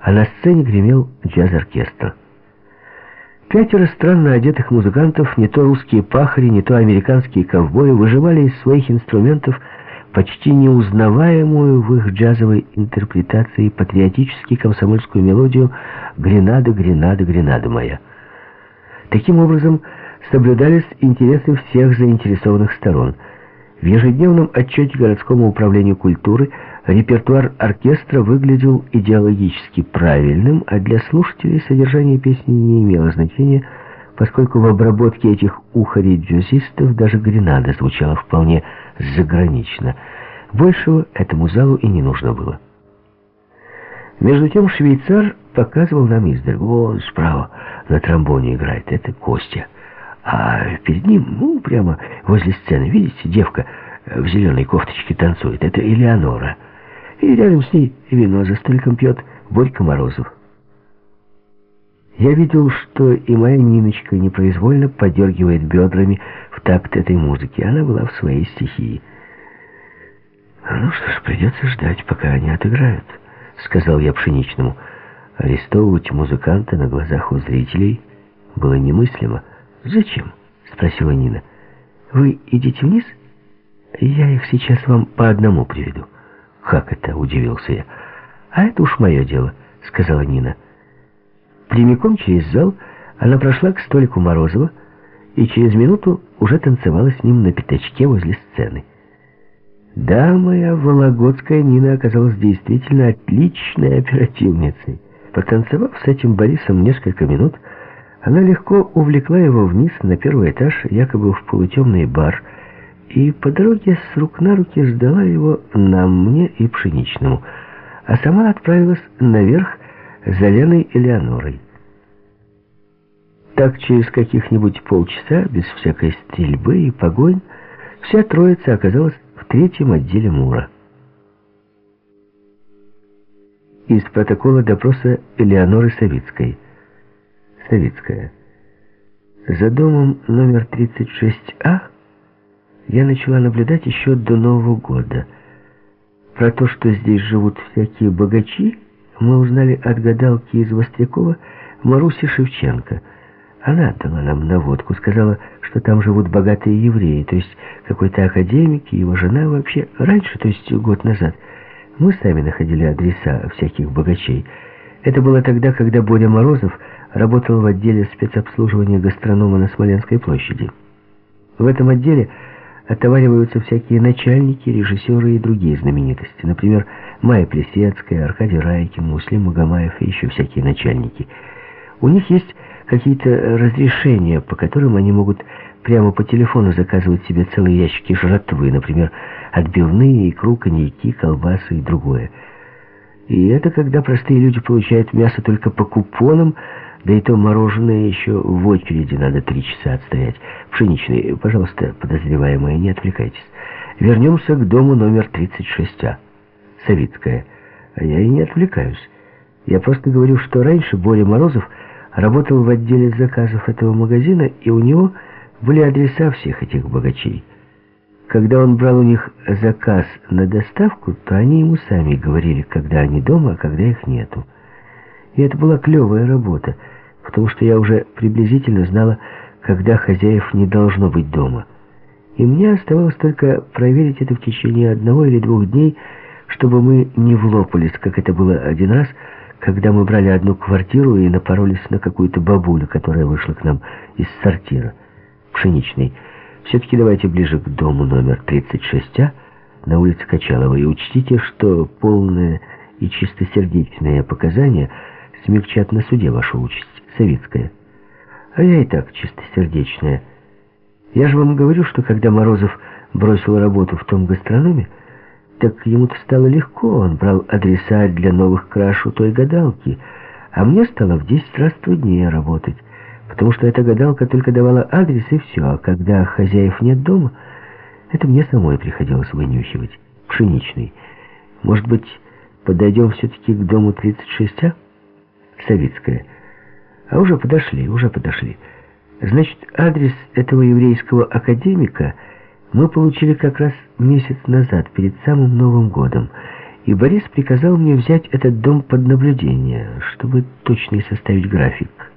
а на сцене гремел джаз-оркестр. Пятеро странно одетых музыкантов, не то русские пахари, не то американские ковбои, выживали из своих инструментов почти неузнаваемую в их джазовой интерпретации патриотически комсомольскую мелодию «Гренада, Гренада, Гренада моя». Таким образом, соблюдались интересы всех заинтересованных сторон. В ежедневном отчете городскому управлению культуры репертуар оркестра выглядел идеологически правильным, а для слушателей содержание песни не имело значения, поскольку в обработке этих ухарей-джазистов даже гренада звучала вполне загранично. Большего этому залу и не нужно было. Между тем швейцар показывал нам издаль. Вон справа на тромбоне играет. Это Костя. А перед ним, ну, прямо возле сцены, видите, девка в зеленой кофточке танцует. Это Элеонора. И рядом с ней вино за столиком пьет Борька Морозов. Я видел, что и моя Ниночка непроизвольно подергивает бедрами в такт этой музыки. Она была в своей стихии. «Ну что ж, придется ждать, пока они отыграют», — сказал я Пшеничному. Арестовывать музыканта на глазах у зрителей было немыслимо. «Зачем?» — спросила Нина. «Вы идите вниз? Я их сейчас вам по одному приведу». «Как это?» — удивился я. «А это уж мое дело», — сказала Нина. Прямиком через зал она прошла к столику Морозова и через минуту уже танцевала с ним на пятачке возле сцены. Да, моя вологодская Нина оказалась действительно отличной оперативницей. Потанцевав с этим Борисом несколько минут, она легко увлекла его вниз на первый этаж, якобы в полутемный бар, и по дороге с рук на руки сдала его нам, мне и Пшеничному, а сама отправилась наверх за Леной Элеонорой. Так через каких-нибудь полчаса, без всякой стрельбы и погонь, вся троица оказалась в третьем отделе Мура. Из протокола допроса Элеоноры Савицкой. Савицкая. За домом номер 36А я начала наблюдать еще до Нового года. Про то, что здесь живут всякие богачи, мы узнали от гадалки из Вострякова Маруси Шевченко. Она дала нам наводку, сказала, что там живут богатые евреи, то есть какой-то академик и его жена вообще раньше, то есть год назад. Мы сами находили адреса всяких богачей. Это было тогда, когда Боря Морозов работал в отделе спецобслуживания гастронома на Смоленской площади. В этом отделе отовариваются всякие начальники, режиссеры и другие знаменитости. Например, Майя Плесецкая, Аркадий Райкин, Муслим Магомаев и еще всякие начальники. У них есть какие-то разрешения, по которым они могут прямо по телефону заказывать себе целые ящики жратвы, например, отбивные, икру, коньяки, колбасы и другое. И это когда простые люди получают мясо только по купонам, да и то мороженое еще в очереди надо три часа отстоять. Пшеничный, пожалуйста, подозреваемые, не отвлекайтесь. Вернемся к дому номер 36А. Савицкая. А я и не отвлекаюсь. Я просто говорю, что раньше Боря Морозов работал в отделе заказов этого магазина, и у него были адреса всех этих богачей. Когда он брал у них заказ на доставку, то они ему сами говорили, когда они дома, а когда их нету. И это была клевая работа, потому что я уже приблизительно знала, когда хозяев не должно быть дома. И мне оставалось только проверить это в течение одного или двух дней, чтобы мы не влопались, как это было один раз, когда мы брали одну квартиру и напоролись на какую-то бабулю, которая вышла к нам из сортира, пшеничной. Все-таки давайте ближе к дому номер 36А на улице Качалова и учтите, что полное и чистосердечное показания смягчат на суде вашу участь, советская. А я и так чистосердечная. Я же вам говорю, что когда Морозов бросил работу в том гастрономе, так ему-то стало легко, он брал адреса для новых краш у той гадалки, а мне стало в 10 раз труднее работать, потому что эта гадалка только давала адрес и все, а когда хозяев нет дома, это мне самой приходилось вынюхивать. Пшеничный. Может быть, подойдем все-таки к дому 36А? Савицкая. А уже подошли, уже подошли. Значит, адрес этого еврейского академика мы получили как раз месяц назад, перед самым Новым годом. и Борис приказал мне взять этот дом под наблюдение, чтобы точно составить график.